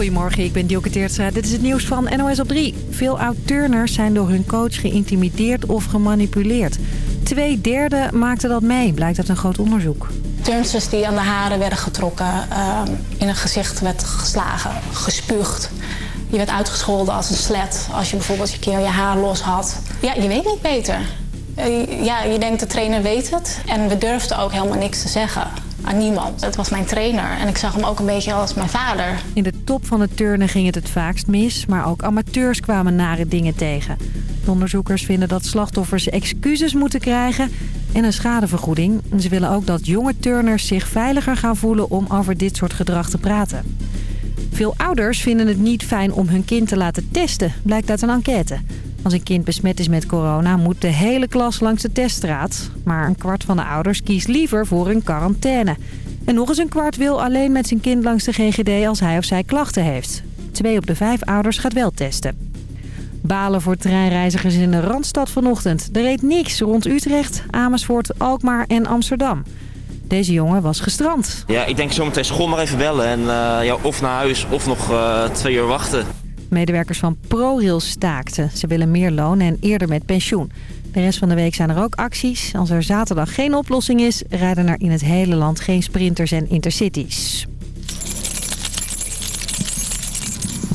Goedemorgen, ik ben Dielke Teertstra. Dit is het nieuws van NOS op 3. Veel oud-turners zijn door hun coach geïntimideerd of gemanipuleerd. Twee derde maakte dat mee, blijkt uit een groot onderzoek. Turnsters die aan de haren werden getrokken, uh, in het gezicht werd geslagen, gespuugd. Je werd uitgescholden als een slet als je bijvoorbeeld een keer je haar los had. Ja, je weet niet beter. Uh, ja, je denkt de trainer weet het. En we durfden ook helemaal niks te zeggen niemand. Het was mijn trainer en ik zag hem ook een beetje als mijn vader. In de top van het turnen ging het het vaakst mis, maar ook amateurs kwamen nare dingen tegen. De onderzoekers vinden dat slachtoffers excuses moeten krijgen en een schadevergoeding. Ze willen ook dat jonge turners zich veiliger gaan voelen om over dit soort gedrag te praten. Veel ouders vinden het niet fijn om hun kind te laten testen, blijkt uit een enquête. Als een kind besmet is met corona moet de hele klas langs de teststraat. Maar een kwart van de ouders kiest liever voor een quarantaine. En nog eens een kwart wil alleen met zijn kind langs de GGD als hij of zij klachten heeft. Twee op de vijf ouders gaat wel testen. Balen voor treinreizigers in de Randstad vanochtend. Er reed niks rond Utrecht, Amersfoort, Alkmaar en Amsterdam. Deze jongen was gestrand. Ja, ik denk zometeen school maar even bellen. En uh, ja, of naar huis of nog uh, twee uur wachten. Medewerkers van ProRail staakten. Ze willen meer loon en eerder met pensioen. De rest van de week zijn er ook acties. Als er zaterdag geen oplossing is, rijden er in het hele land geen sprinters en intercities.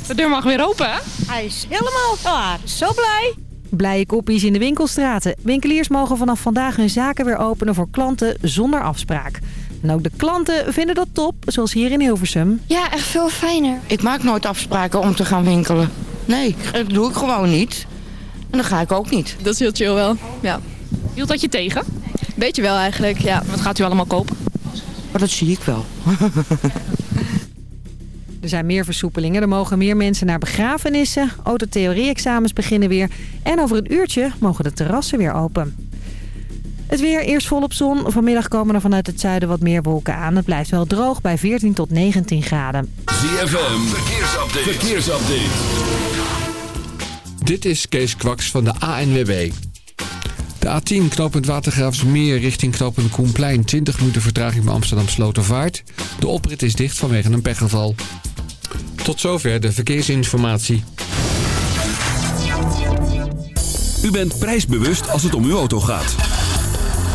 De deur mag weer open, hè? Hij is helemaal klaar. Zo blij. Blije koppies in de winkelstraten. Winkeliers mogen vanaf vandaag hun zaken weer openen voor klanten zonder afspraak. En ook de klanten vinden dat top, zoals hier in Hilversum. Ja, echt veel fijner. Ik maak nooit afspraken om te gaan winkelen. Nee, dat doe ik gewoon niet. En dan ga ik ook niet. Dat is heel chill wel, ja. Hield dat je tegen? Beetje wel eigenlijk, ja. Wat gaat u allemaal kopen? Maar dat zie ik wel. Er zijn meer versoepelingen. Er mogen meer mensen naar begrafenissen. Autotheorie-examens beginnen weer. En over een uurtje mogen de terrassen weer open. Het weer eerst volop zon. Vanmiddag komen er vanuit het zuiden wat meer wolken aan. Het blijft wel droog bij 14 tot 19 graden. ZFM, verkeersupdate. verkeersupdate. Dit is Kees Kwaks van de ANWB. De A10 knooppunt Watergraafsmeer richting knooppunt Koenplein. 20 minuten vertraging bij Amsterdam Slotervaart. De oprit is dicht vanwege een pechgeval. Tot zover de verkeersinformatie. U bent prijsbewust als het om uw auto gaat.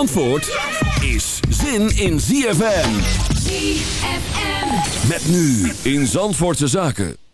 Zandvoort is zin in ZFM. ZFM. Met nu in Zandvoortse Zaken.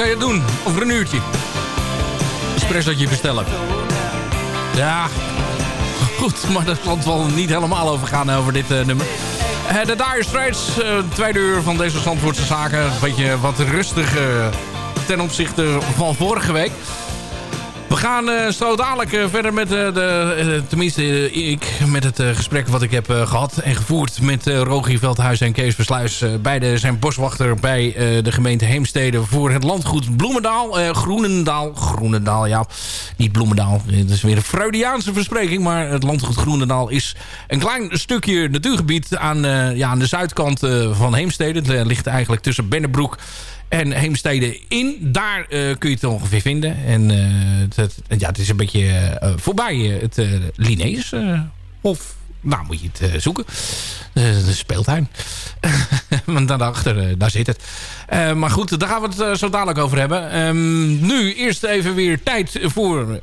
Kan je doen. Over een uurtje. Espressootje bestellen. Ja, goed. Maar dat zal wel niet helemaal over gaan over dit eh, nummer. Eh, de Dire Straits, eh, tweede uur van deze Zandvoortse zaken. Een beetje wat rustig eh, ten opzichte van vorige week. Gaan eh, zo dadelijk eh, verder met eh, de... tenminste, ik met het gesprek wat ik heb eh, gehad en gevoerd... met Rogier Veldhuis en Kees Versluis. beide zijn boswachter bij de gemeente Heemstede... voor het landgoed Bloemendaal. Groenendaal. Groenendaal, ja. Niet Bloemendaal. Dat is weer een Freudiaanse verspreking. Maar het landgoed Groenendaal is een klein stukje natuurgebied... aan, eh, ja, aan de zuidkant eh, van Heemstede. Het eh, ligt eigenlijk tussen Bennebroek en Heemstede in. Daar kun je het ongeveer vinden. En ja, het is een beetje voorbij het uh, Linnaeus. of, nou moet je het eh, zoeken. Eh, speeltuin. Want daarachter, eh, daar zit het. Maar goed, daar gaan we het zo dadelijk over hebben. Ehm, nu eerst even weer tijd voor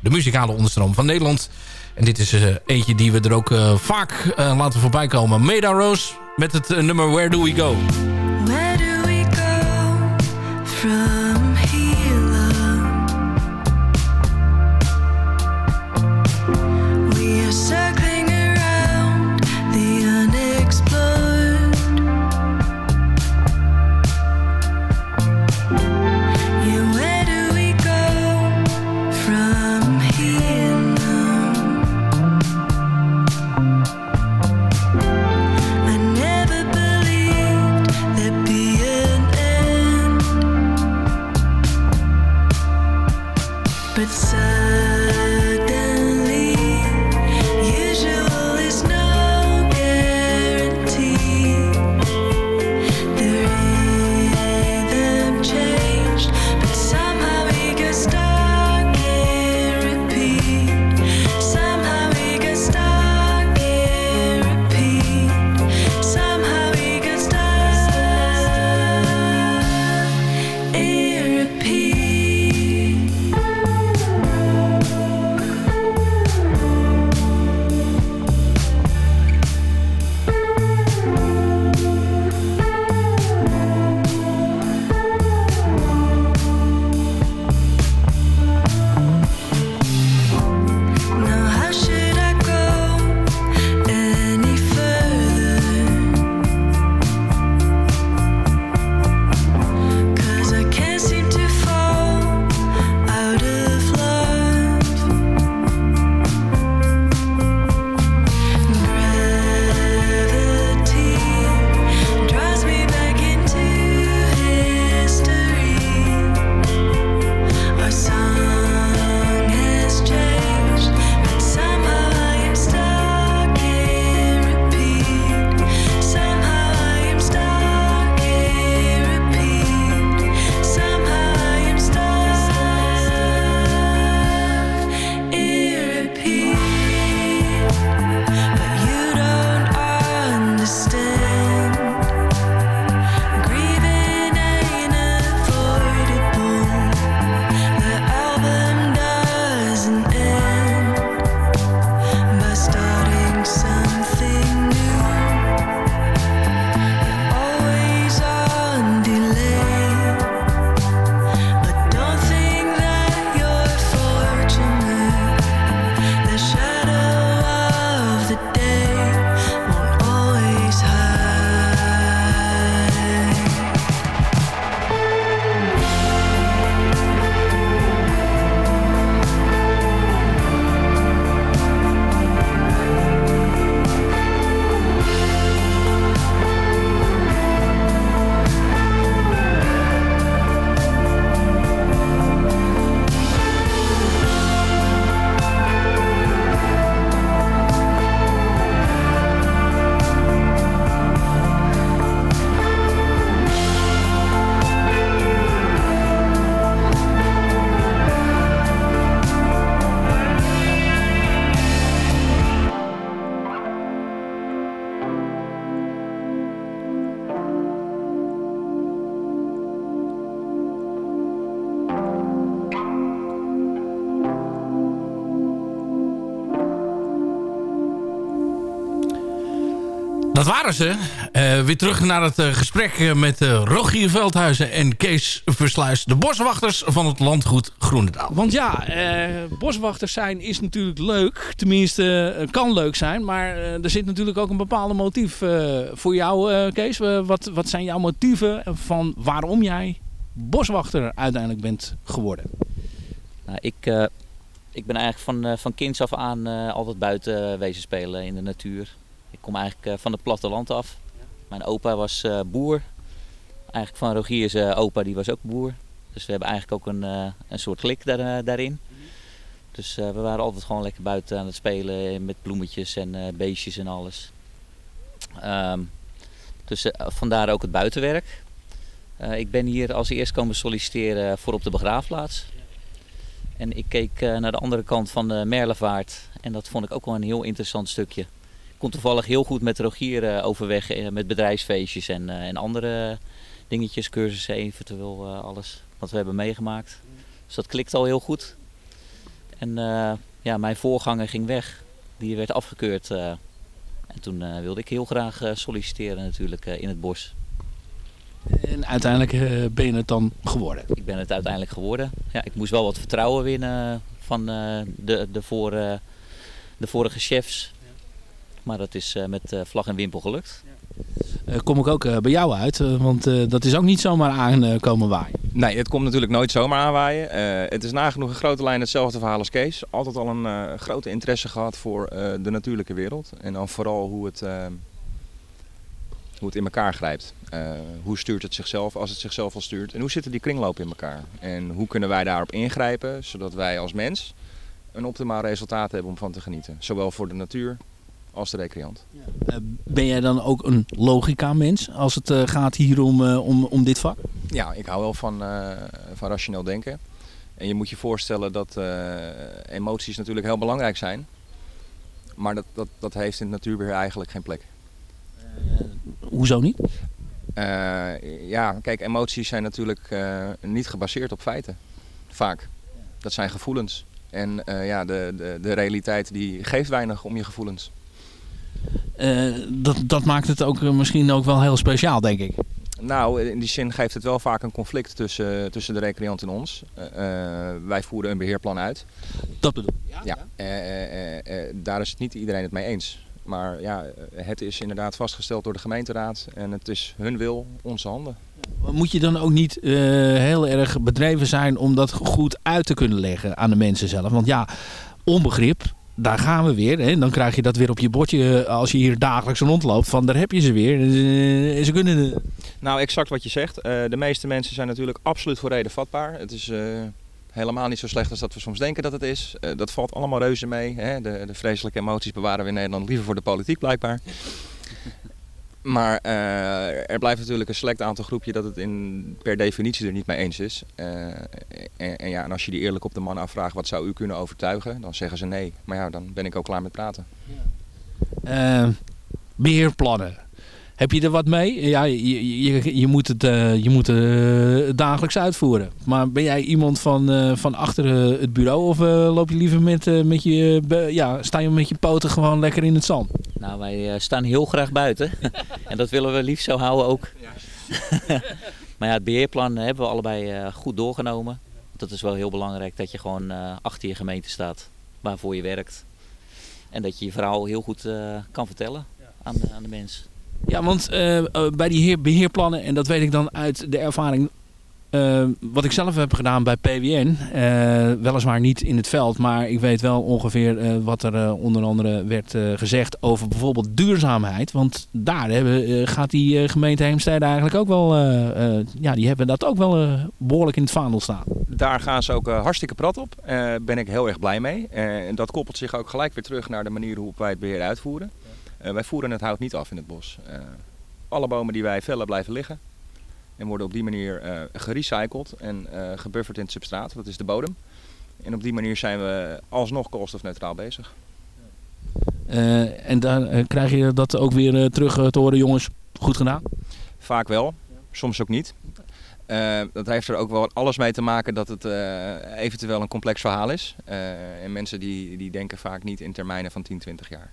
de muzikale onderstroom van Nederland. En dit is eentje die we er ook vaak laten voorbij komen. Meda Rose met het nummer Where Do We Go. Where do we go from Dat waren ze. Eh, weer terug naar het eh, gesprek eh, met Rogier Veldhuizen en Kees Versluis. De boswachters van het landgoed Groenendaal. Want ja, eh, boswachters zijn is natuurlijk leuk. Tenminste, kan leuk zijn. Maar eh, er zit natuurlijk ook een bepaalde motief eh, voor jou, eh, Kees. Wat, wat zijn jouw motieven van waarom jij boswachter uiteindelijk bent geworden? Nou, ik, eh, ik ben eigenlijk van, eh, van kinds af aan eh, altijd buiten wezen spelen in de natuur. Ik kom eigenlijk eh, van het platteland af. Mijn opa was eh, boer. Eigenlijk van Rogier's eh, opa, die was ook boer. Dus we hebben eigenlijk ook een, een soort klik daar, daarin. Dus eh, we waren altijd gewoon lekker buiten aan het spelen met bloemetjes en beestjes en alles. Ehm, dus vandaar ook het buitenwerk. Ik ben hier als eerst komen solliciteren voor op de begraafplaats. En ik keek naar de andere kant van de Merlevaart. En dat vond ik ook wel een heel interessant stukje. Kon toevallig heel goed met Rogier eh, overweg eh, met bedrijfsfeestjes en, eh, en andere dingetjes, cursussen, eventueel alles wat we hebben meegemaakt. Dus dat klikt al heel goed. En ja, mijn voorganger ging weg. Die werd afgekeurd. en toen wilde ik heel graag solliciteren natuurlijk in het bos. En uiteindelijk ben je het dan geworden. Ik ben het uiteindelijk geworden. Ja, ik moest wel wat vertrouwen winnen van de, de, voor, de vorige chefs. Maar dat is eh, met eh, vlag en wimpel gelukt. Eh, kom ik ook eh, bij jou uit, eh, want eh, dat is ook niet zomaar aankomen waaien. Nee, het komt natuurlijk nooit zomaar aanwaaien. Eh, het is nagenoeg in grote lijnen hetzelfde verhaal als Kees. Altijd al een eh, grote interesse gehad voor eh, de natuurlijke wereld. En dan vooral hoe het, hoe het in elkaar grijpt. Eh, hoe stuurt het zichzelf als het zichzelf al stuurt? En hoe zitten die kringlopen in elkaar? En hoe kunnen wij daarop ingrijpen, zodat wij als mens een optimaal resultaat hebben om van te genieten. Zowel voor de natuur als de recreant. Eh, ben jij dan ook een logica-mens als het eh, gaat hier om, eh, om, om dit vak? Ja, ik hou wel van, van rationeel denken. En je moet je voorstellen dat emoties natuurlijk heel belangrijk zijn. Maar dat, dat, dat heeft in het natuurbeheer eigenlijk geen plek. Hoezo niet? Ja, kijk, emoties zijn natuurlijk niet gebaseerd op feiten. Vaak. Dat zijn gevoelens. En ja, de, de, de realiteit die geeft weinig om je gevoelens. Eh, dat, dat maakt het ook eh, misschien ook wel heel speciaal, denk ik. Nou, in die zin geeft het wel vaak een conflict tussen, tussen de recreant en ons. Eh, eh, wij voeren een beheerplan uit. Dat bedoel ik. Ja, eh, eh, eh, eh, daar is het niet iedereen het mee eens. Maar ja, eh, het is inderdaad vastgesteld door de gemeenteraad en het is hun wil, onze handen. Moet je dan ook niet eh, heel erg bedreven zijn om dat goed uit te kunnen leggen aan de mensen zelf? Want ja, onbegrip, daar gaan we weer. Hè? Dan krijg je dat weer op je bordje eh, als je hier dagelijks rondloopt. Van daar heb je ze weer. Eh, ze kunnen... Nou, exact wat je zegt. Eh, de meeste mensen zijn natuurlijk absoluut voor reden vatbaar. Het is helemaal niet zo slecht als dat we soms denken dat het is. Dat valt allemaal reuze mee. Hè? De, de vreselijke emoties bewaren we in Nederland liever voor de politiek blijkbaar. Maar eh, er blijft natuurlijk een select aantal groepje dat het in, per definitie er niet mee eens is. Eh, en, ja, en als je die eerlijk op de man afvraagt, wat zou u kunnen overtuigen? Dan zeggen ze nee. Maar ja, dan ben ik ook klaar met praten. Eh, beheerplannen. Heb je er wat mee? Ja, je, je, je moet het, eh, je moet, eh, dagelijks uitvoeren. Maar ben jij iemand van, eh, van achter het bureau of loop je liever met, met je, ja, sta je met je poten gewoon lekker in het zand? Nou, wij staan heel graag buiten. en dat willen we liefst zo houden ook. maar ja, het beheerplan hebben we allebei goed doorgenomen. Dat is wel heel belangrijk dat je gewoon achter je gemeente staat. Waarvoor je werkt. En dat je je verhaal heel goed kan vertellen aan, de- aan de mensen. Ja, want eh, eh, bij die heer, beheerplannen, en dat weet ik dan uit de ervaring eh, wat ik zelf heb gedaan bij PWN, weliswaar niet in het veld, maar ik weet wel ongeveer wat er onder andere werd gezegd over bijvoorbeeld duurzaamheid. Want daar hebben, gaat die gemeente Heemstede eigenlijk ook wel, ja, die hebben dat ook wel eh, behoorlijk in het vaandel staan. Daar gaan ze ook hartstikke prat op. Daar ben ik heel erg blij mee. En dat koppelt zich ook gelijk weer terug naar de manier waarop wij het beheer uitvoeren. Eh, wij voeren het hout niet af in het bos. Eh, alle bomen die wij vellen blijven liggen. En worden op die manier eh, gerecycled en gebufferd in het substraat. Dat is de bodem. En op die manier zijn we alsnog koolstofneutraal bezig. En dan krijg je dat ook weer terug te horen, jongens, goed gedaan. Vaak wel, soms ook niet. Dat heeft er ook wel alles mee te maken dat het eventueel een complex verhaal is. En mensen die, die denken vaak niet in termijnen van 10, 20 jaar.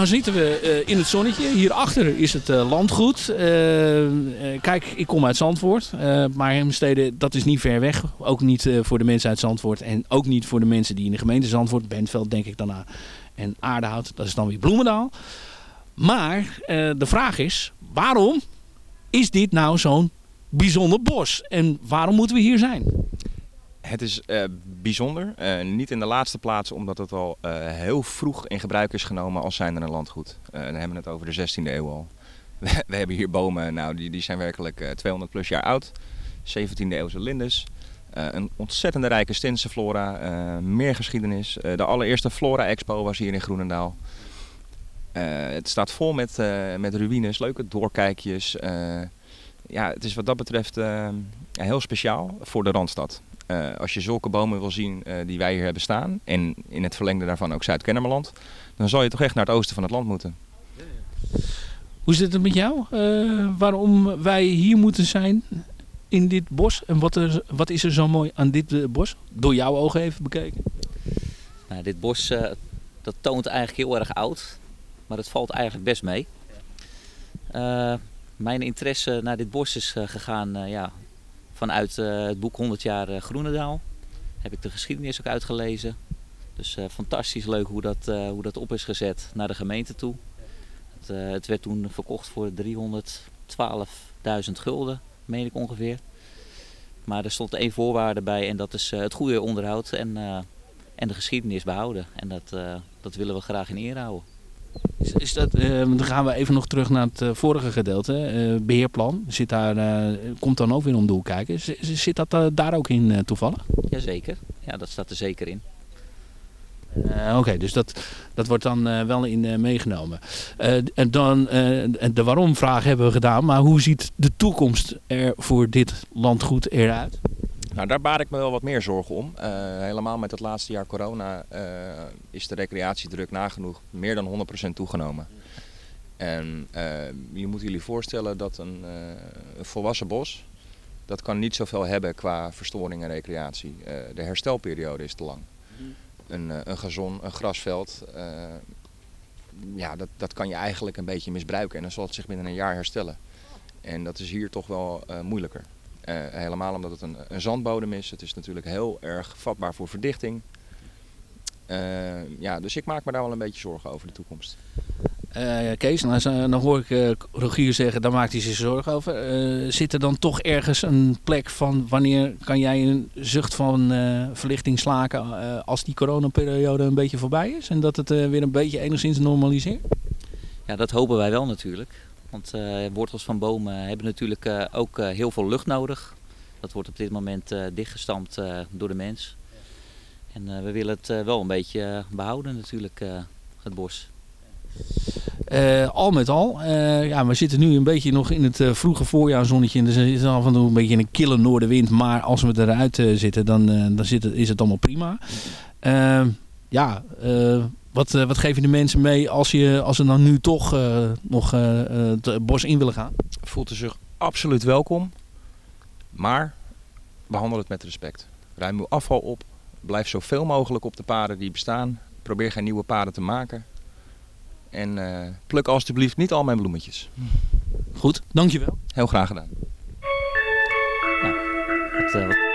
Nou zitten we eh, in het zonnetje. Hierachter is het eh, landgoed. Eh, kijk, ik kom uit Zandvoort. maar Heemstede, dat is niet ver weg. Ook niet voor de mensen uit Zandvoort. En ook niet voor de mensen die in de gemeente Zandvoort... Bentveld denk ik dan aan. En Aardehout, dat is dan weer Bloemendaal. Maar de vraag is, waarom is dit nou zo'n bijzonder bos? En waarom moeten we hier zijn? Het is eh, bijzonder. Eh, niet in de laatste plaats omdat het al eh, heel vroeg in gebruik is genomen als zijnde een landgoed. Dan hebben we het over de 16e eeuw al. We, hebben hier bomen, nou, die, die zijn werkelijk eh, 200 plus jaar oud. 17e eeuwse lindes. Een ontzettende rijke Stinse flora. meer geschiedenis. De allereerste Flora Expo was hier in Groenendaal. Het staat vol met, met ruïnes, leuke doorkijkjes. Ja, het is wat dat betreft heel speciaal voor de Randstad. Eh, als je zulke bomen wil zien eh, die wij hier hebben staan, en in het verlengde daarvan ook Zuid-Kennemerland, dan zal je toch echt naar het oosten van het land moeten. Hoe zit het met jou? Eh, waarom wij hier moeten zijn in dit bos? En wat, er, wat is er zo mooi aan dit bos? Door jouw ogen even bekeken. Nou, dit bos eh, dat toont eigenlijk heel erg oud, maar het valt eigenlijk best mee. Eh, mijn interesse naar dit bos is gegaan eh, ja, vanuit eh, het boek 100 jaar eh, Groenendaal. Heb ik de geschiedenis ook uitgelezen. Dus eh, fantastisch leuk hoe dat, hoe dat op is gezet naar de gemeente toe. Het, het werd toen verkocht voor 312.000 gulden, meen ik ongeveer. Maar er stond één voorwaarde bij en dat is het goede onderhoud en, en de geschiedenis behouden. En dat, dat willen we graag in ere houden. Is, is dat, eh, dan gaan we even nog terug naar het eh, vorige gedeelte. eh, beheerplan. Zit daar, komt dan ook weer om de hoek kijken. Z- zit dat daar ook in toevallig? Jazeker, ja, dat staat er zeker in. Oké, dus dat, dat wordt dan wel in meegenomen. En dan, de waarom-vraag hebben we gedaan. Maar hoe ziet de toekomst er voor dit landgoed eruit? Nou, daar baar ik me wel wat meer zorgen om. Eh, helemaal met het laatste jaar corona eh, is de recreatiedruk nagenoeg meer dan 100% toegenomen. En eh, je moet jullie voorstellen dat een, volwassen bos, dat kan niet zoveel hebben qua verstoring en recreatie. De herstelperiode is te lang. Een, een gazon, een grasveld, ja, dat, dat kan je eigenlijk een beetje misbruiken. En dan zal het zich binnen een jaar herstellen. En dat is hier toch wel moeilijker. Eh, helemaal omdat het een, een zandbodem is. Het is natuurlijk heel erg vatbaar voor verdichting. Eh, ja, dus ik maak me daar wel een beetje zorgen over de toekomst. Eh, Kees, nou, zo- dan hoor ik Rogier zeggen, daar maakt hij zich zorgen over. Eh, zit er dan toch ergens een plek van wanneer kan jij een zucht van eh, verlichting slaken eh, als die coronaperiode een beetje voorbij is? En dat het eh, weer een beetje enigszins normaliseert? Ja, dat hopen wij wel natuurlijk. Want eh, wortels van bomen hebben natuurlijk eh, ook eh, heel veel lucht nodig. Dat wordt op dit moment dichtgestampt door de mens. En we willen het wel een beetje eh, behouden natuurlijk, het bos. Al met al, ja, we zitten nu een beetje nog in het eh, vroege voorjaarzonnetje. En er is af en toe een beetje een kille noordenwind. Maar als we eruit zitten, dan, dan zit het, is het allemaal prima. Ja, wat, eh, wat geef je de mensen mee als, je, als ze dan nu toch eh, nog eh, eh, het bos in willen gaan? Voelt u zich absoluut welkom, maar behandel het met respect. Ruim uw afval op, blijf zoveel mogelijk op de paden die bestaan. Probeer geen nieuwe paden te maken. En pluk alstublieft niet al mijn bloemetjes. Goed, dankjewel. Heel graag gedaan. Het,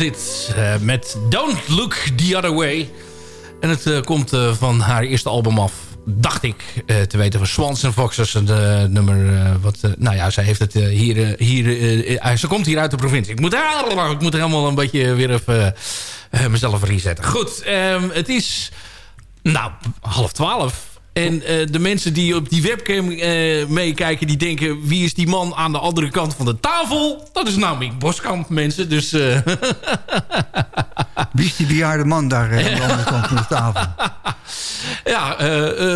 dit. eh, met Don't Look The Other Way. En het eh, komt eh, van haar eerste album af. Dacht ik te weten van Swans and Foxes. Een nummer wat... nou ja, zij heeft het hier... hier ze komt hier uit de provincie. Ik moet, ik moet helemaal een beetje weer even mezelf resetten. Goed, ehm, het is... Nou, half twaalf. En eh, de mensen die op die webcam eh, meekijken... die denken, wie is die man aan de andere kant van de tafel? Dat is nou Mick Boskamp, mensen. Dus... eh, Wie is die bejaarde man daar aan de andere kant van de tafel? ja,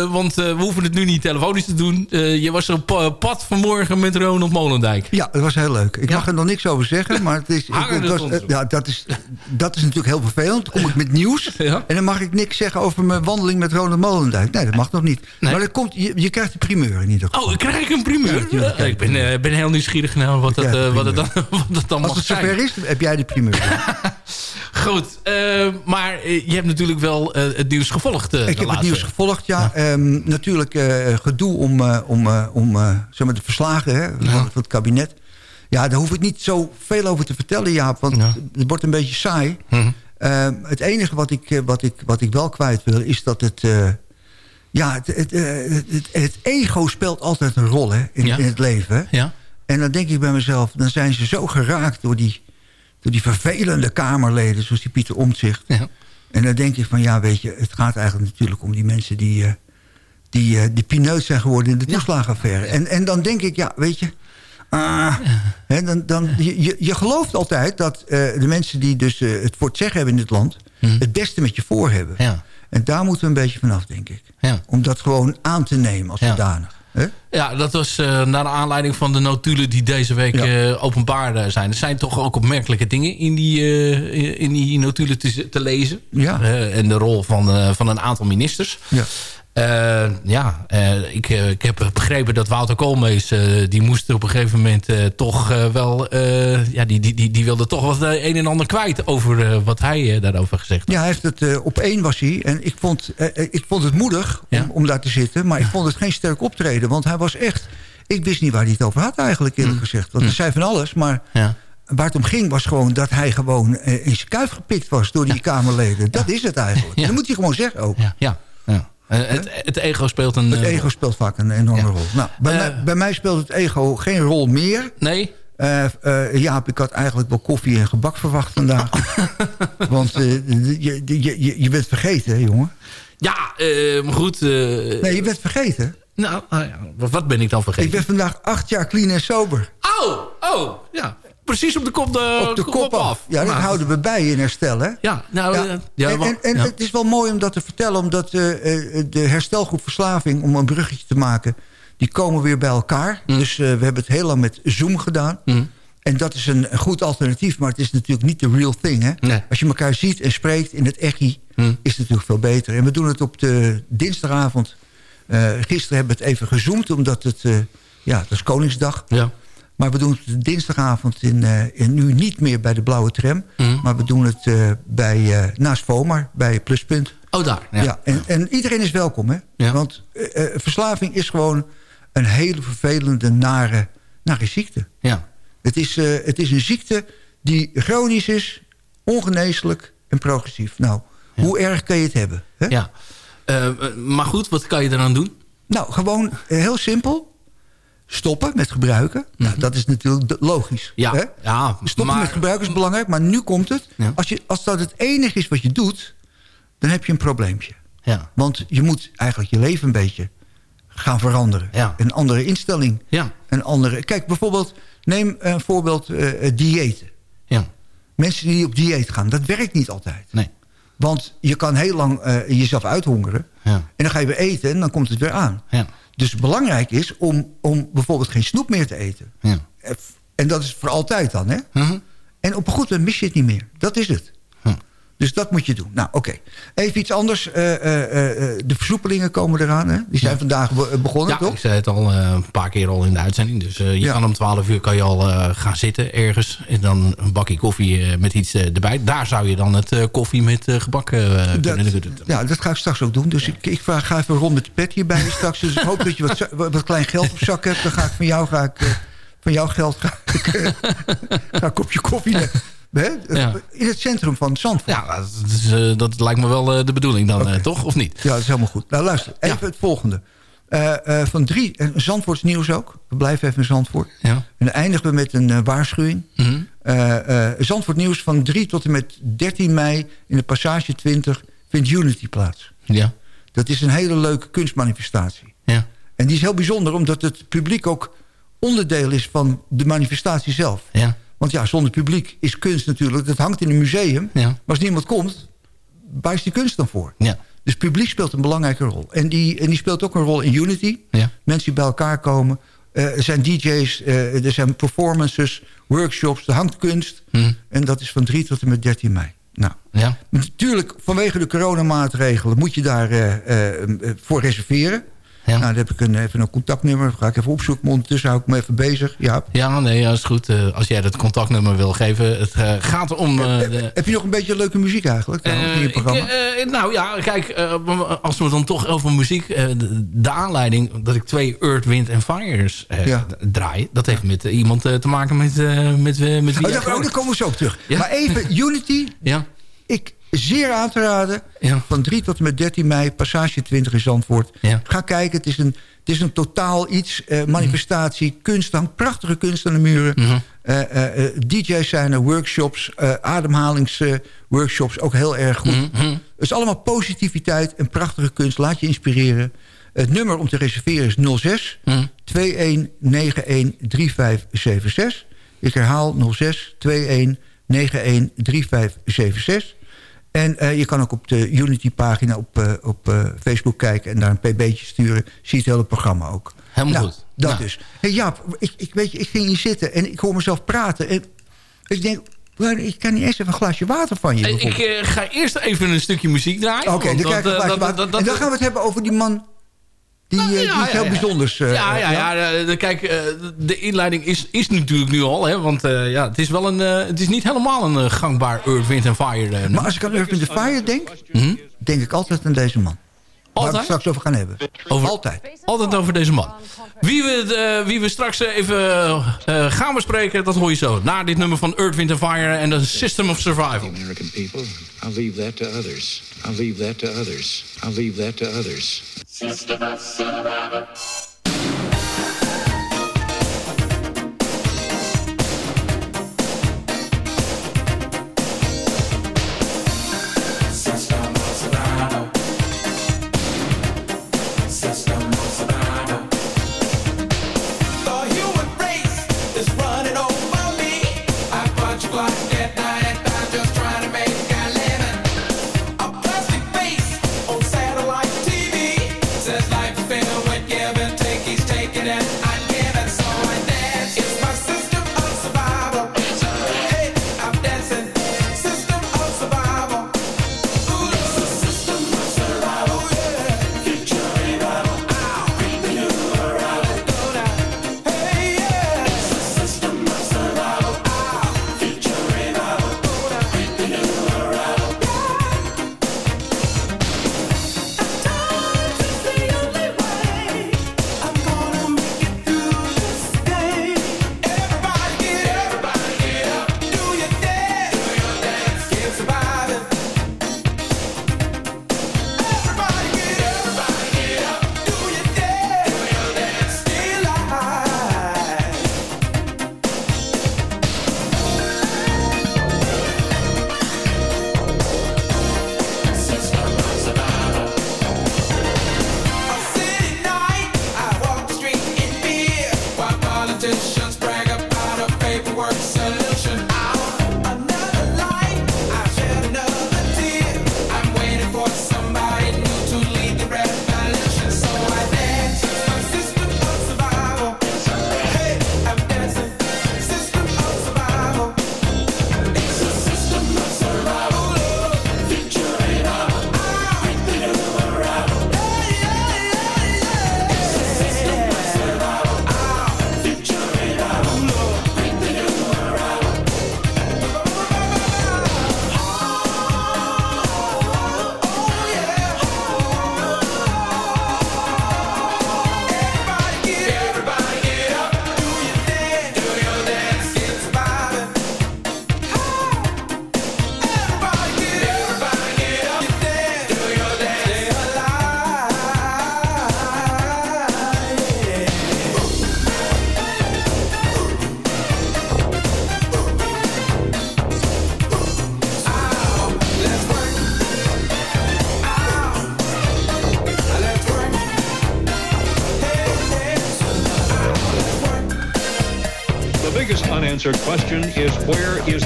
want we hoeven het nu niet telefonisch te doen. Je was op pad vanmorgen met Ronald Molendijk. Ja, dat was heel leuk. Ik mag er nog niks over zeggen, maar het is, het was- ja, dat, is, dat is natuurlijk heel vervelend. Dan kom ik met nieuws en dan mag ik niks zeggen over mijn wandeling met Ronald Molendijk. Nee, dat mag nog niet. Maar dat komt, je, je krijgt de primeur in ieder geval. Oh, krijg ik een primeur? Ja, Eh, ik ben, eh, ben heel nieuwsgierig naar wat het, eh, wat het dan, wat het dan Als mag het zijn. zover is, heb jij de primeur. Goed, maar je hebt natuurlijk wel het nieuws gevolgd. Ik heb het nieuws gevolgd, ja. Ehm, natuurlijk gedoe om, om, om zeg maar de verslagen hè, van, van het kabinet. Ja, daar hoef ik niet zo veel over te vertellen, Jaap. Want het wordt een beetje saai. Mhm. Ehm, het enige wat ik, wat, ik, wat ik wel kwijt wil, is dat het... ja, het, het, eh, het, het- het ego speelt altijd een rol hè, in, Ja. in het leven. Ja. En dan denk ik bij mezelf, dan zijn ze zo geraakt door die, door die vervelende Kamerleden... zoals die Pieter Omtzigt. Ja. En dan denk ik van, ja, weet je, het gaat eigenlijk natuurlijk om die mensen die... eh, die, eh, die pineut zijn geworden in de toeslagenaffaire. En, en dan denk ik, ja, weet je... ah, hè, dan, dan, je, je- gelooft altijd dat de mensen die dus het voor het zeggen hebben in dit land... het beste met je voor hebben. Ja. En daar moeten we een beetje vanaf, denk ik. Ja. Om dat gewoon aan te nemen als zodanig. Ja, dat was eh, naar aanleiding van de notulen die deze week eh, openbaar eh, zijn. Er zijn toch ook opmerkelijke dingen in die, eh, in die notulen te, te lezen. Ja. En de rol van, van een aantal ministers. Ja. Eh, ja, eh, ik, eh, ik heb begrepen dat Wouter Koolmees... die moest op een gegeven moment toch wel... ja, die, die, die, die wilde toch wat eh, een en ander kwijt... over wat hij daarover gezegd Ja, hij heeft het, op één was hij. En ik vond, ik vond het moedig om, om daar te zitten. Maar ik vond het geen sterk optreden. Want hij was echt... Ik wist niet waar hij het over had eigenlijk, eerlijk gezegd. Want hij zei van alles, maar... Ja. Waar het om ging was gewoon dat hij gewoon in zijn kuif gepikt was door die Kamerleden. Dat is het eigenlijk. Dat moet hij gewoon zeggen ook. Ja, ja. Het, het ego speelt een... Het eh, ego speelt vaak een enorme rol. Nou, bij, Eh, mij, bij mij speelt het ego geen rol meer. Nee? Eh, eh, Jaap, ik had eigenlijk wel koffie en gebak verwacht vandaag. Want eh, je, je, je, je bent vergeten, hè, jongen. Ja, eh, maar goed. eh, Nee, je bent vergeten. Nou, ah wat ben ik dan vergeten? Ik ben vandaag acht jaar clean en sober. Oh, oh, ja. Precies op de kop, de, Op de kop af. Ja, dat Nou, houden we bij in herstel, hè? Ja, nou, eh, ja, en wa- en, en ja. het is wel mooi om dat te vertellen... omdat eh, eh, de herstelgroep Verslaving, om een bruggetje te maken... die komen weer bij elkaar. Mm. Dus eh, we hebben het heel lang met Zoom gedaan. En dat is een, een goed alternatief, maar het is natuurlijk niet de real thing. Hè? Nee. Als je elkaar ziet en spreekt in het echi, Mm. is het natuurlijk veel beter. En we doen het op de dinsdagavond. Eh, gisteren hebben we het even gezoomd, omdat het... eh, ja, dat is Koningsdag. Ja. Maar we doen het dinsdagavond in, eh, in, nu niet meer bij de Blauwe Tram. Mhm. Maar we doen het eh, bij, eh, naast Vomar, bij Pluspunt. Oh, daar. Ja. Ja. en, en iedereen is welkom, hè? Ja. Want verslaving is gewoon een hele vervelende, nare, nare ziekte. Ja. Het is, het is een ziekte die chronisch is, ongeneeslijk en progressief. Nou, hoe erg kan je het hebben? Hè? ja. Maar goed, wat kan je eraan doen? Nou, gewoon heel simpel. Stoppen met gebruiken. Nou, dat is natuurlijk logisch. Mhm. Ja, hè? ja Stoppen maar- met gebruiken is belangrijk, maar nu komt het. Ja. Als, je, als dat het enige is wat je doet, dan heb je een probleempje. Ja. Want je moet eigenlijk je leven een beetje gaan veranderen. Ja. Een andere instelling. Ja. Een andere... Kijk, bijvoorbeeld, neem een voorbeeld eh, diëten. Ja. Mensen die op dieet gaan, dat werkt niet altijd. Nee. Want je kan heel lang eh, jezelf uithongeren. Ja. En dan ga je weer eten en dan komt het weer aan. Ja. Dus belangrijk is om, om bijvoorbeeld geen snoep meer te eten. Ja. Eh, En dat is voor altijd dan, hè? Mhm. En op een goed moment mis je het niet meer. Dat is het. Dus dat moet je doen. Nou, oké. Even iets anders. Eh, eh, eh, de versoepelingen komen eraan, hè? Die zijn vandaag be- begonnen, Ja, toch? ik zei het al een paar keer al in de uitzending. Dus je Ja. kan om 12 uur kan je al gaan zitten ergens. En dan een bakje koffie met iets erbij. Daar zou je dan het koffie met gebak kunnen doen. Ja, dat ga ik straks ook doen. Dus ik, ik vraag, ga even rond met de pet hierbij straks. Dus ik hoop dat je wat, klein geld op zak hebt. Dan ga ik van jou, ga ik, van jouw geld ga ik, ga ik een kopje koffie hè, Ja. in het centrum van Zandvoort. Ja, dat, is, eh, dat lijkt me wel eh, de bedoeling dan, eh, toch? Of niet? Ja, dat is helemaal goed. Nou, luister, even het volgende. Van drie, en Zandvoorts nieuws ook. We blijven even in Zandvoort. Ja. En dan eindigen we met een waarschuwing. Eh, Zandvoort nieuws van 3 tot en met 13 mei... in de Passage 20 vindt Unity plaats. Ja. Dat is een hele leuke kunstmanifestatie. Ja. En die is heel bijzonder omdat het publiek ook onderdeel is van de manifestatie zelf. Ja. Want ja, zonder publiek is kunst natuurlijk... dat hangt in een museum. Ja. Maar als niemand komt, waar is die kunst dan voor? Ja. Dus publiek speelt een belangrijke rol. En die, en die speelt ook een rol in Unity. Ja. Mensen die bij elkaar komen. Eh, er zijn DJ's, eh, er zijn performances, workshops. Er hangt kunst. Hm. En dat is van 3 tot en met 13 mei. Nou, Ja. natuurlijk, vanwege de coronamaatregelen... moet je daar eh, eh, voor reserveren. Nou, dan heb ik een, even een contactnummer. Ga ik even opzoeken. Ondertussen hou ik me even bezig. Ja. Ja, nee, ja, is goed. Eh, als jij dat contactnummer wil geven. Het eh, gaat om... eh, de, Heb je nog een beetje leuke muziek eigenlijk? trouwens, in je ik, programma? eh, nou ja, kijk, eh, als we dan toch over muziek... eh, de, de aanleiding dat ik twee Earth, Wind en Fires eh, Ja. draai... dat heeft met eh, iemand eh, te maken met, eh, met, eh, met wie Oh, daar, oh, daar komen we zo op terug. Ja? Maar even, Unity. Ja. Ik zeer aan te raden. Ja. Van 3 tot en met 13 mei, passage 20 in Zandvoort. Ja. Ga kijken, het is een, het is een totaal iets. eh, manifestatie, kunst, er hangt prachtige kunst aan de muren. Mhm. Eh, eh, eh, DJ's zijn er, workshops, ademhalingsworkshops, ook heel erg goed. Mhm. Het is allemaal positiviteit en prachtige kunst. Laat je inspireren. Het nummer om te reserveren is 06 Mhm. 2191 3576. Ik herhaal 06 2191 3576. En eh, je kan ook op de Unity-pagina op, eh, op eh, Facebook kijken... en daar een pb'tje sturen. Zie het hele programma ook. Helemaal Nou, goed. Dat Nou. dus. Hey Jaap, ik, ik, weet je, ik ging hier zitten en ik hoor mezelf praten. En ik denk, "Waar- ik kan niet eens even een glaasje water van je. Ik bijvoorbeeld." eh, ga eerst even een stukje muziek draaien. Oké, want dan krijg ik dat, een glaasje dat- water. dat- dat- en dan gaan we het hebben over die man... Die, eh, die iets heel ja, bijzonders... eh, ja, ja, ja. eh, Kijk, de inleiding is, is natuurlijk nu al. Hè, want ja, het is wel een... het is niet helemaal een gangbaar Earth, Wind Fire. Maar als ik aan Earth, Wind Fire denk... Mhm. denk ik altijd aan deze man. Waar we het Altijd? straks over gaan hebben. Over, Altijd. Altijd over deze man. Wie we, eh, wie we straks even eh, gaan bespreken, dat hoor je zo. Na dit nummer van Earth, Wind and Fire en de System of Survival. American people, I'll leave that to others. I'll leave that to others. I'll leave that to others. System of survival.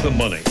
The money?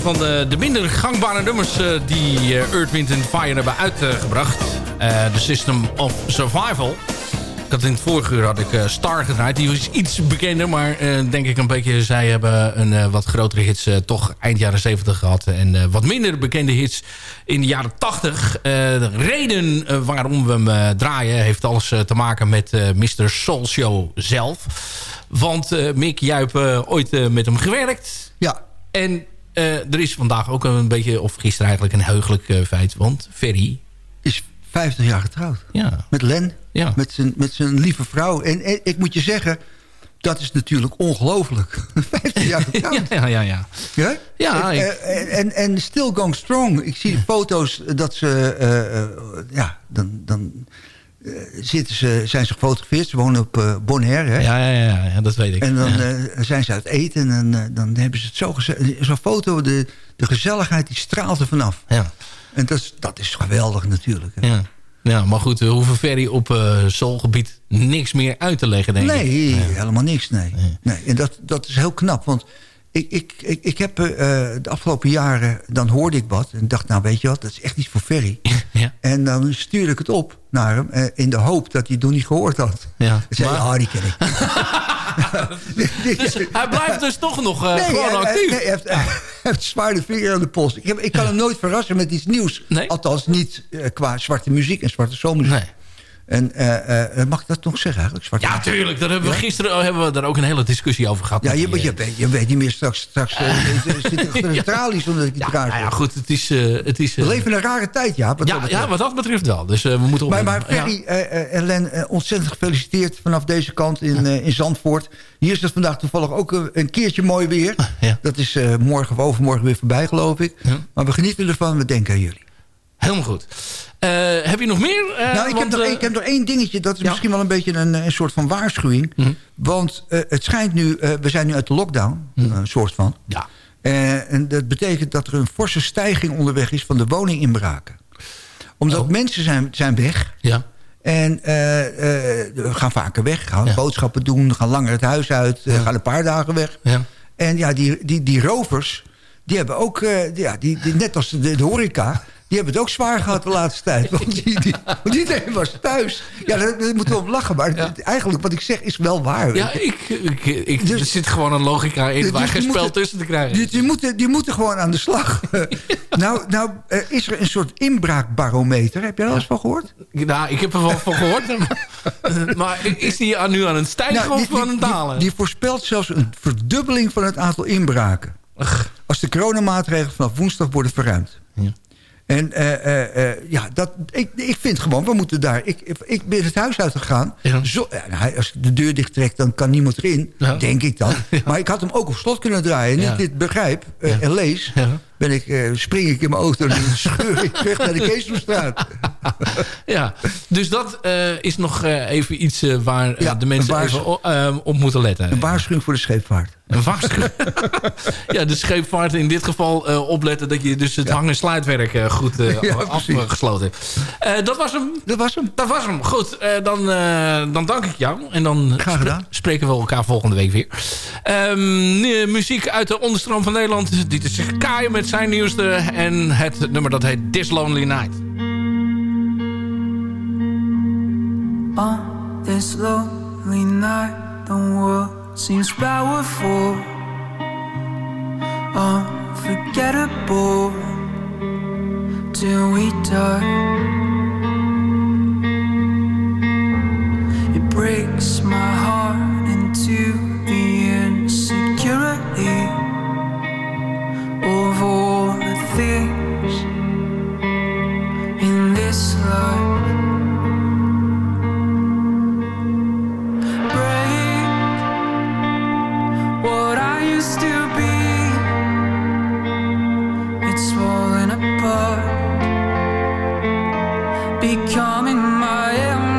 Van de, de minder gangbare nummers eh, die eh, Earth, Wind Fire hebben uitgebracht. The System of Survival. Ik had in het vorige uur had ik eh, Star gedraaid. Die was iets bekender, maar eh, denk ik een beetje... zij hebben een eh, wat grotere hits eh, toch eind jaren 70 gehad. En eh, wat minder bekende hits in de jaren 80. de reden eh, waarom we hem eh, draaien... heeft alles eh, te maken met eh, Mr. Soul Show zelf. Want eh, Mick, jij hebt eh, ooit eh, met hem gewerkt. Ja. En eh, er is vandaag ook een beetje... of gisteren eigenlijk een heugelijk eh, feit. Want Ferry... Is 50 jaar getrouwd. Ja. Met Len. Ja. Met, zijn, met zijn lieve vrouw. En, en ik moet je zeggen, dat is natuurlijk ongelooflijk. 50 jaar getrouwd. ja, ja, ja. Ja? Ja, ik- eh, en, en still going strong. Ik zie de foto's dat ze... eh, eh, ja, dan, dan eh, zitten ze, zijn ze gefotografeerd. Ze wonen op eh Bonaire. Hè? Ja, ja, ja, ja, dat weet ik. En dan Ja. eh, zijn ze uit eten en eh, dan hebben ze het zo. Zo'n foto, de, de gezelligheid, die straalt er vanaf. Ja. En dat is, dat is geweldig natuurlijk. hè. Ja. ja, maar goed, we hoeven Ferry op eh soulgebied niks meer uit te leggen, denk ik. Nee, helemaal niks, nee. nee. En dat, dat is heel knap, want ik, ik, ik, ik heb eh, de afgelopen jaren... dan hoorde ik wat en dacht, nou weet je wat, dat is echt iets voor Ferry. Ja. En dan stuurde ik het op naar hem... eh, in de hoop dat hij het nog niet gehoord had. Ja. Zei Maar- ah, die ken ik. Dus hij blijft dus toch nog eh, Nee, gewoon hij- actief. nee, hij, heeft, hij heeft zwaar de vinger aan de pols. Ik, heb, ik kan hem nooit verrassen met iets nieuws. Althans niet eh, qua zwarte muziek en zwarte soulmuziek. En eh, eh, mag ik dat nog zeggen eigenlijk? Zwarte Ja, tuurlijk. Daar hebben we Ja? gisteren oh, hebben we daar ook een hele discussie over gehad. Ja, je, die, je, eh, weet, je weet niet meer straks. straks eh, zit achter de tralies omdat ik het raar nou ja, goed, het is... eh, het is eh, We leven in een rare tijd, ja. Wat ja, ja, wat dat betreft wel. Dus eh, we moeten Maar, opletten. maar Ferry eh, eh, en Len, eh, ontzettend gefeliciteerd vanaf deze kant in, eh, in Zandvoort. Hier is het vandaag toevallig ook een, een keertje mooi weer. Dat is eh, morgen of overmorgen weer voorbij, geloof ik. Maar we genieten ervan, we denken aan jullie. Helemaal goed. Eh, heb je nog meer? Eh, nou, ik, want, heb nog, eh, één- ik heb nog één dingetje. Dat is misschien wel een beetje een, een soort van waarschuwing. Mhm. Want het schijnt nu... we zijn nu uit de lockdown. Mhm. Een soort van. Ja. En dat betekent dat er een forse stijging onderweg is... van de woninginbraken. Omdat mensen zijn, zijn weg. Ja. En we gaan vaker weg. Gaan boodschappen doen. Gaan langer het huis uit. gaan een paar dagen weg. Ja. En ja, die, die, die rovers... die hebben ook... ja, die, die, net als de, de horeca... Die hebben het ook zwaar gehad de laatste tijd. Want, die, die, want iedereen was thuis. Ja, daar, daar moeten we op lachen. Maar eigenlijk wat ik zeg is wel waar. Ja, ik, ik, ik, er zit gewoon een logica in Dus waar die geen spel tussen te krijgen. Die, die, moeten, die moeten gewoon aan de slag. nou, nou eh, is er een soort inbraakbarometer. Heb jij daar eens van gehoord? Nou, ik heb er wel van gehoord. maar, maar is die aan- nu aan het stijgen Nou, of aan het dalen? Die, voorspelt zelfs een verdubbeling van het aantal inbraken. Als de coronamaatregelen vanaf woensdag worden verruimd. Ja. En eh, eh, eh, ja, dat, ik, ik vind gewoon, we moeten daar... Ik, ik ben het huis uitgegaan. Zo, ja, nou, als ik de deur dicht trek, dan kan niemand erin. Denk ik dan. Maar ik had hem ook op slot kunnen draaien. En ik dit begrijp en lees... Ben ik, eh, spring ik in mijn auto en scheur ik weg naar de Keesomstraat. ja, dus dat eh, is nog eh, even iets waar Ja, de mensen even op moeten letten. Een waarschuwing voor de scheepvaart. Een waarschuwing. ja, de scheepvaart in dit geval opletten dat je dus het hang- en sluitwerk goed Ja, afgesloten hebt. Dat was hem. Dat was hem. Dat was hem. Goed, dan, dan dank ik jou. En dan Graag gedaan. spreken we elkaar volgende week weer. Ehm, muziek uit de onderstroom van Nederland. Dit is Kai met zijn nieuwste. En het nummer dat heet This Lonely Night. On this lonely night, the world seems powerful, unforgettable till we die. Becoming my enemy.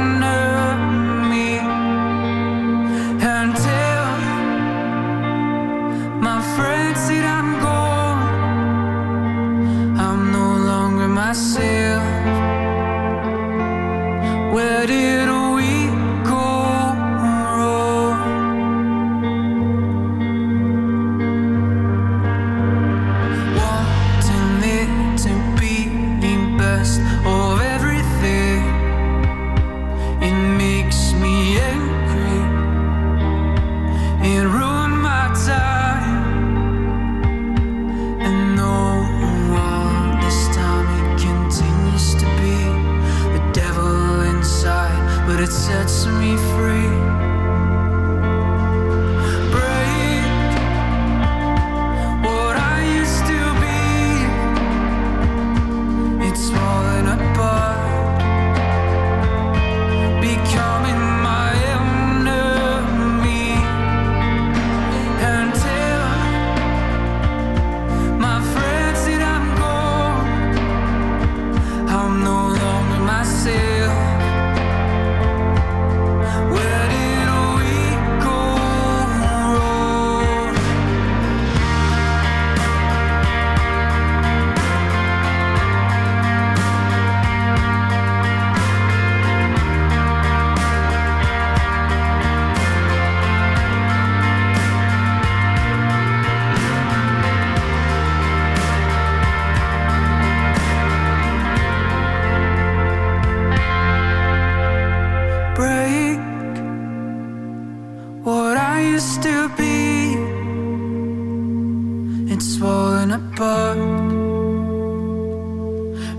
It's falling apart,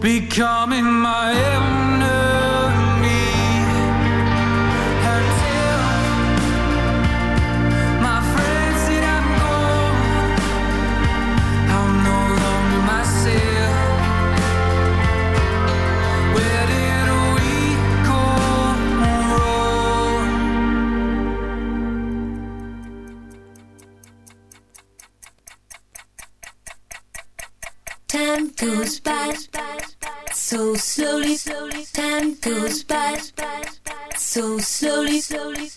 becoming my enemy. Goes by so slowly. Time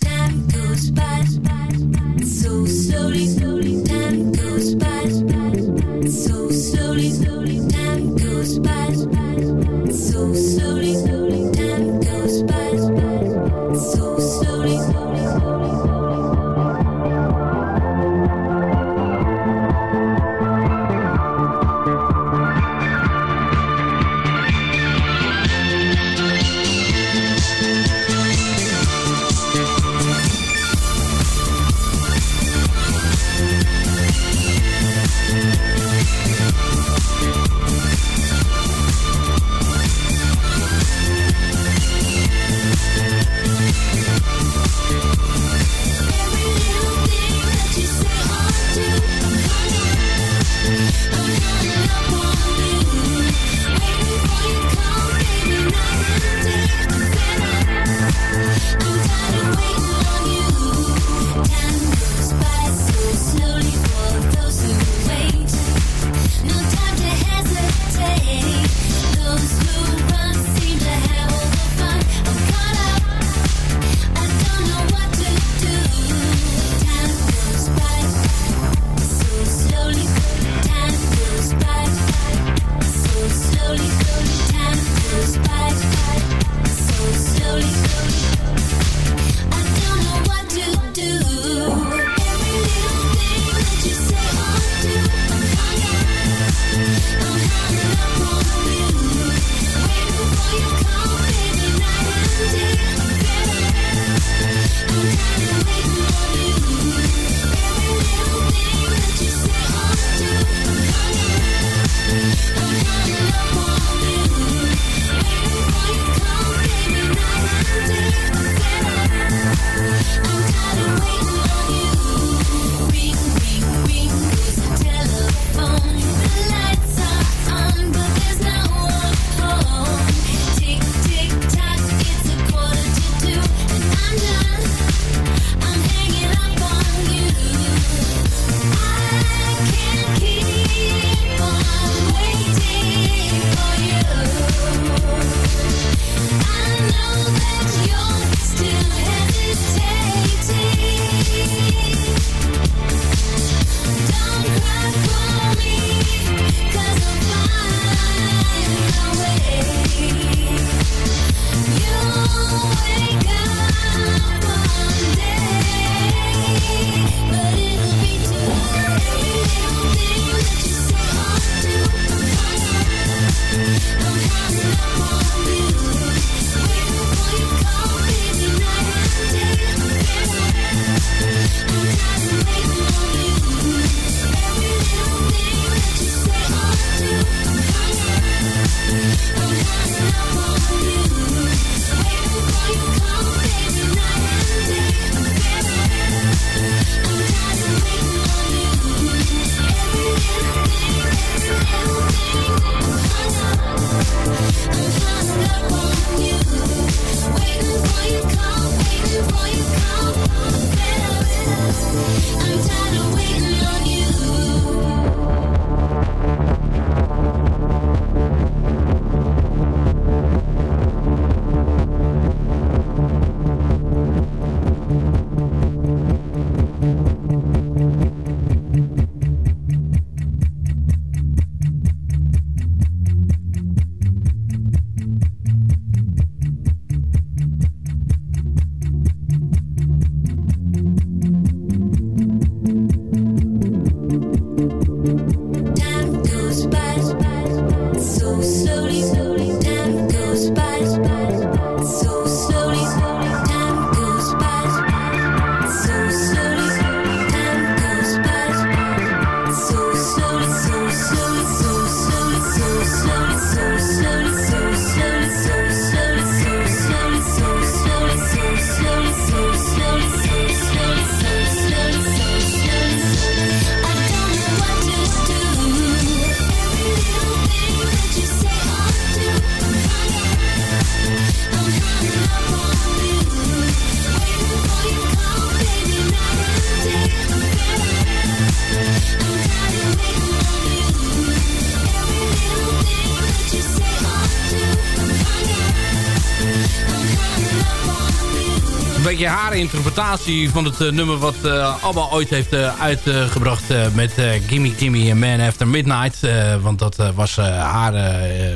Een beetje haar interpretatie van het eh, nummer wat eh, ABBA ooit heeft eh, uitgebracht met Gimme Gimme Man After Midnight. Want dat was haar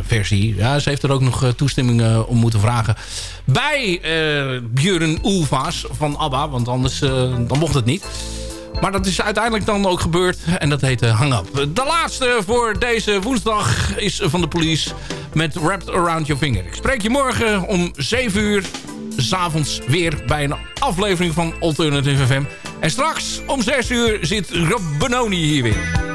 versie. Ja, ze heeft er ook nog toestemming om moeten vragen bij eh Björn Ulvaas van ABBA. Want anders dan mocht het niet. Maar dat is uiteindelijk dan ook gebeurd. En dat heet eh, Hang Up. De laatste voor deze woensdag is van de police met Wrapped Around Your Finger. Ik spreek je morgen om 7 uur s'avonds weer bij een aflevering van Alternative FM. En straks om 6 uur zit Rob Benoni hier weer.